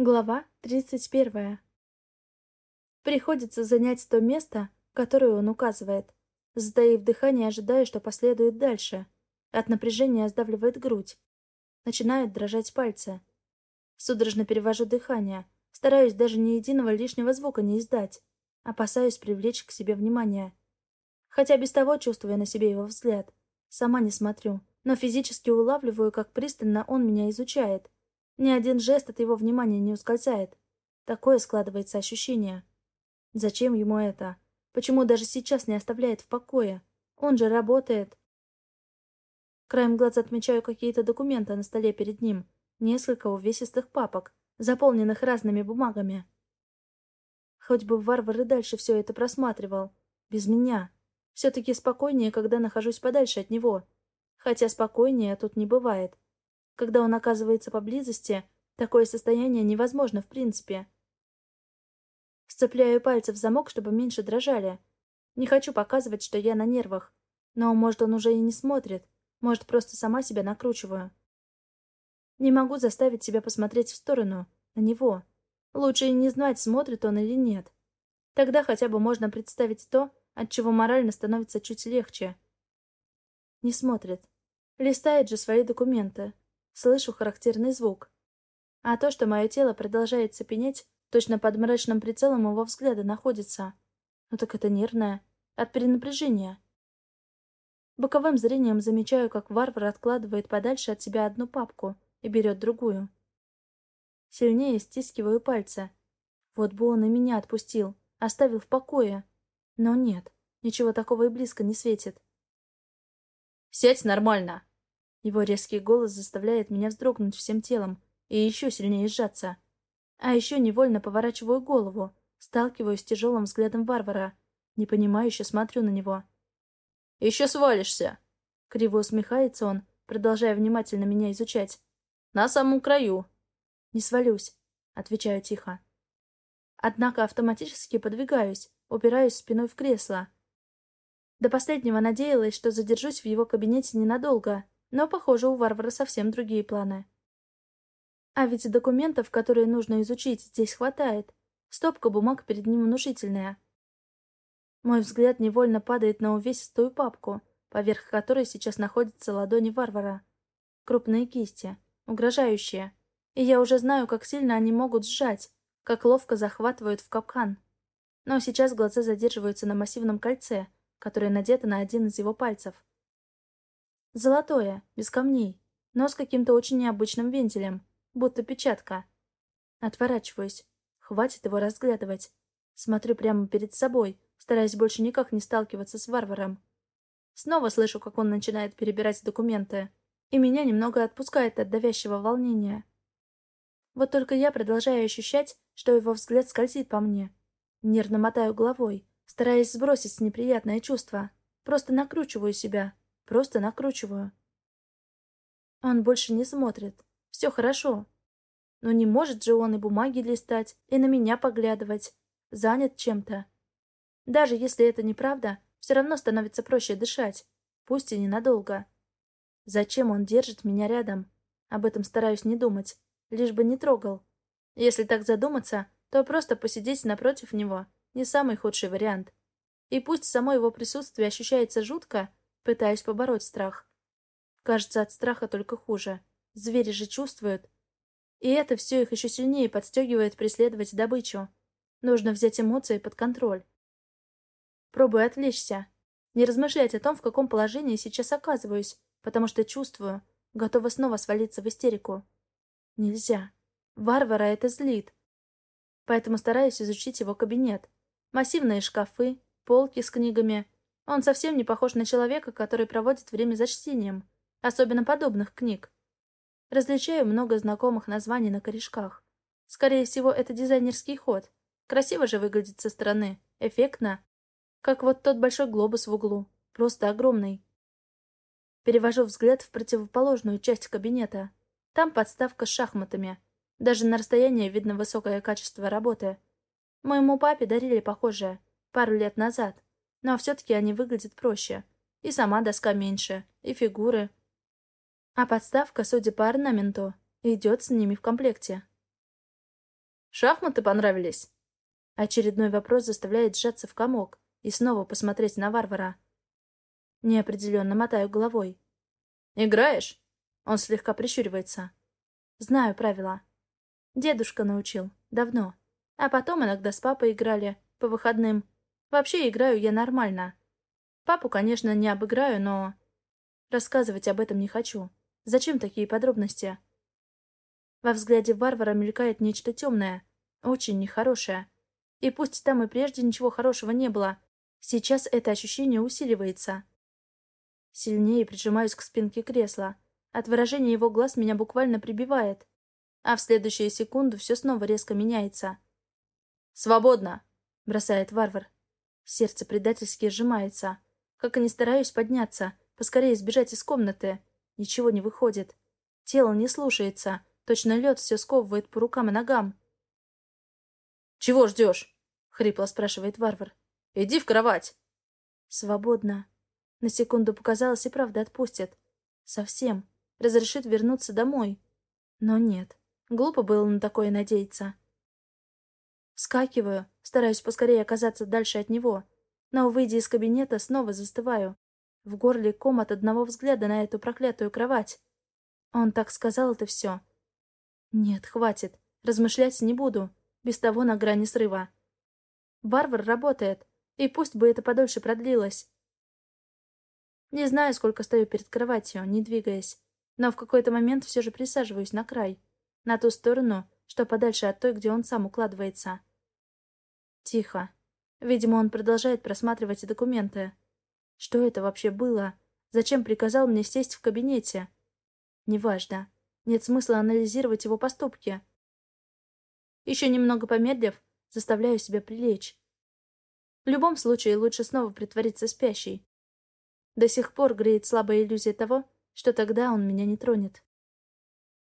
Глава 31. Приходится занять то место, которое он указывает. Затаив дыхание, ожидая, что последует дальше. От напряжения сдавливает грудь. Начинают дрожать пальцы. Судорожно перевожу дыхание. Стараюсь даже ни единого лишнего звука не издать. Опасаюсь привлечь к себе внимание. Хотя без того чувствую на себе его взгляд. Сама не смотрю, но физически улавливаю, как пристально он меня изучает. Ни один жест от его внимания не ускользает. Такое складывается ощущение. Зачем ему это? Почему даже сейчас не оставляет в покое? Он же работает. Краем глаза отмечаю какие-то документы на столе перед ним. Несколько увесистых папок, заполненных разными бумагами. Хоть бы варвар и дальше все это просматривал. Без меня. Все-таки спокойнее, когда нахожусь подальше от него. Хотя спокойнее тут не бывает. Когда он оказывается поблизости, такое состояние невозможно в принципе. Сцепляю пальцы в замок, чтобы меньше дрожали. Не хочу показывать, что я на нервах. Но, может, он уже и не смотрит. Может, просто сама себя накручиваю. Не могу заставить себя посмотреть в сторону, на него. Лучше и не знать, смотрит он или нет. Тогда хотя бы можно представить то, от чего морально становится чуть легче. Не смотрит. Листает же свои документы, слышу характерный звук. А то, что мое тело продолжает цепенеть, точно под мрачным прицелом его взгляда находится. Ну так это нервное. От перенапряжения. Боковым зрением замечаю, как варвар откладывает подальше от себя одну папку и берет другую. Сильнее стискиваю пальцы. Вот бы он и меня отпустил, оставил в покое. Но нет, ничего такого и близко не светит. «Сядь нормально!» Его резкий голос заставляет меня вздрогнуть всем телом и еще сильнее сжаться. А еще невольно поворачиваю голову, сталкиваюсь с тяжелым взглядом варвара. Непонимающе смотрю на него. «Еще свалишься!» Криво усмехается он, продолжая внимательно меня изучать. «На самом краю!» «Не свалюсь», — отвечаю тихо. Однако автоматически подвигаюсь, упираюсь спиной в кресло. До последнего надеялась, что задержусь в его кабинете ненадолго, но, похоже, у варвара совсем другие планы. А ведь документов, которые нужно изучить, здесь хватает. Стопка бумаг перед ним внушительная. Мой взгляд невольно падает на увесистую папку, поверх которой сейчас находятся ладони варвара. Крупные кисти, угрожающие. И я уже знаю, как сильно они могут сжать, как ловко захватывают в капкан. Но сейчас глаза задерживаются на массивном кольце, которое надето на один из его пальцев. Золотое, без камней, но с каким-то очень необычным вентилем, будто печатка. Отворачиваюсь. Хватит его разглядывать. Смотрю прямо перед собой, стараясь больше никак не сталкиваться с варваром. Снова слышу, как он начинает перебирать документы, и меня немного отпускает от давящего волнения. Вот только я продолжаю ощущать, что его взгляд скользит по мне. Нервно мотаю головой, стараясь сбросить неприятное чувство. Просто накручиваю себя, Просто накручиваю. Он больше не смотрит. Все хорошо. Но не может же он и бумаги листать, и на меня поглядывать. Занят чем-то. Даже если это неправда, все равно становится проще дышать. Пусть и ненадолго. Зачем он держит меня рядом? Об этом стараюсь не думать. Лишь бы не трогал. Если так задуматься, то просто посидеть напротив него — не самый худший вариант. И пусть само его присутствие ощущается жутко, Пытаюсь побороть страх. Кажется, от страха только хуже. Звери же чувствуют. И это все их еще сильнее подстегивает преследовать добычу. Нужно взять эмоции под контроль. Пробую отвлечься. Не размышлять о том, в каком положении сейчас оказываюсь, потому что чувствую, готова снова свалиться в истерику. Нельзя. Варвара это злит. Поэтому стараюсь изучить его кабинет. Массивные шкафы, полки с книгами — он совсем не похож на человека, который проводит время за чтением, особенно подобных книг. Различаю много знакомых названий на корешках. Скорее всего, это дизайнерский ход. Красиво же выглядит со стороны, эффектно. Как вот тот большой глобус в углу, просто огромный. Перевожу взгляд в противоположную часть кабинета. Там подставка с шахматами. Даже на расстоянии видно высокое качество работы. Моему папе дарили похожее, пару лет назад. Но все-таки они выглядят проще. И сама доска меньше, и фигуры. А подставка, судя по орнаменту, идет с ними в комплекте. Шахматы понравились?» Очередной вопрос заставляет сжаться в комок и снова посмотреть на варвара. Неопределенно мотаю головой. «Играешь?» Он слегка прищуривается. «Знаю правила. Дедушка научил. Давно. А потом иногда с папой играли. По выходным. Вообще играю я нормально. Папу, конечно, не обыграю, но... Рассказывать об этом не хочу. Зачем такие подробности?» Во взгляде варвара мелькает нечто темное, очень нехорошее. И пусть там и прежде ничего хорошего не было, сейчас это ощущение усиливается. Сильнее прижимаюсь к спинке кресла. От выражения его глаз меня буквально прибивает. А в следующую секунду все снова резко меняется. «Свободно!» — бросает варвар. Сердце предательски сжимается. Как и не стараюсь подняться, поскорее сбежать из комнаты. Ничего не выходит. Тело не слушается. Точно лед все сковывает по рукам и ногам. «Чего ждешь?» — хрипло спрашивает варвар. «Иди в кровать!» «Свободно!» На секунду показалось и правда отпустит. Совсем. Разрешит вернуться домой. Но нет. Глупо было на такое надеяться. Вскакиваю, стараюсь поскорее оказаться дальше от него. Но, выйдя из кабинета, снова застываю. В горле ком от одного взгляда на эту проклятую кровать. Он так сказал это все. Нет, хватит. Размышлять не буду. Без того на грани срыва. Варвар работает, и пусть бы это подольше продлилось. Не знаю, сколько стою перед кроватью, не двигаясь, но в какой-то момент все же присаживаюсь на край, на ту сторону, что подальше от той, где он сам укладывается. Тихо. Видимо, он продолжает просматривать документы. Что это вообще было? Зачем приказал мне сесть в кабинете? Неважно. Нет смысла анализировать его поступки. Еще немного помедлив, заставляю себя прилечь. В любом случае, лучше снова притвориться спящей. До сих пор греет слабая иллюзия того, что тогда он меня не тронет.